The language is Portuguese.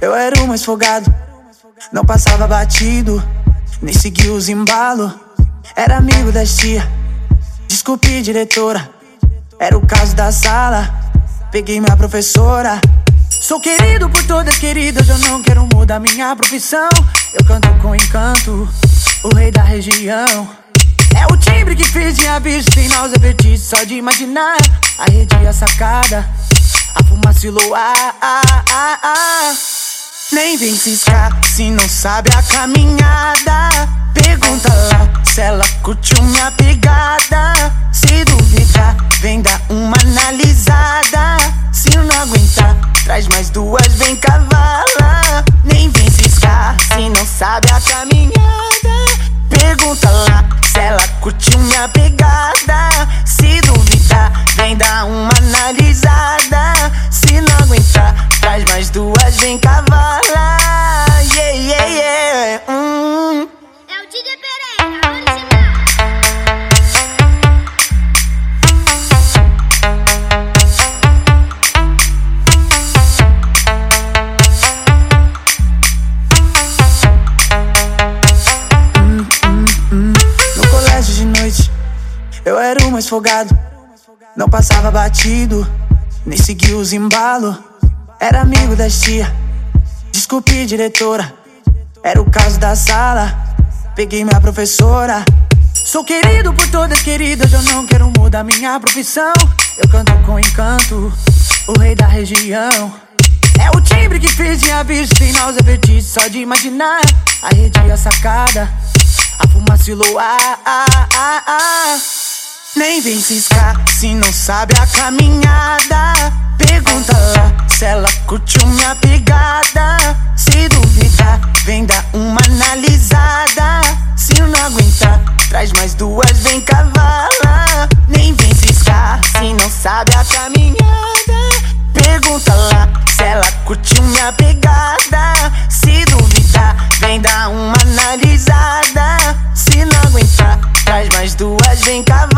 era o mais folgado. Não passava batido, nem seguia os embalo. Era amigo das tia. Desculpe, diretora. Era o caso da sala. Peguei minha professora. Sou querido por todas queridas, eu não quero mudar minha profissão. Eu canto com encanto, o rei da região. É o timbre que fez minha bicho sem náusea, vertigem só de imaginar. A rede e a sacada, a fumaça e luar. Nem vem ciscar se não sabe a caminhada. Pergunta lá se ela curtiu minha pegada. Se duvidar, vem dar uma analisada. Se não aguentar, traz mais duas, vem cavala. Nem vem ciscar se não sabe a caminhada. Pergunta lá se ela curtiu minha pegada. Eu era o mais folgado. Não passava batido, nem seguia os embalo. Era amigo das tia. Desculpe, diretora. Era o caso da sala. Peguei minha professora. Sou querido por todas queridas, eu não quero mudar minha profissão. Eu canto com encanto, o rei da região. É o timbre que fez minha bicho sem náusea, vertigem só de imaginar. A rede a sacada, a fumaça e luar. Nem vem ciscar se não sabe a caminhada. Pergunta lá se ela curtiu minha pegada. Se duvidar, vem dar uma analisada. Se não aguentar, traz mais duas, vem cavala. Nem vem ciscar se não sabe a caminhada. Pergunta lá se ela curtiu minha pegada. Se duvidar, vem dar uma analisada. Se não aguentar, traz mais duas, vem cavala.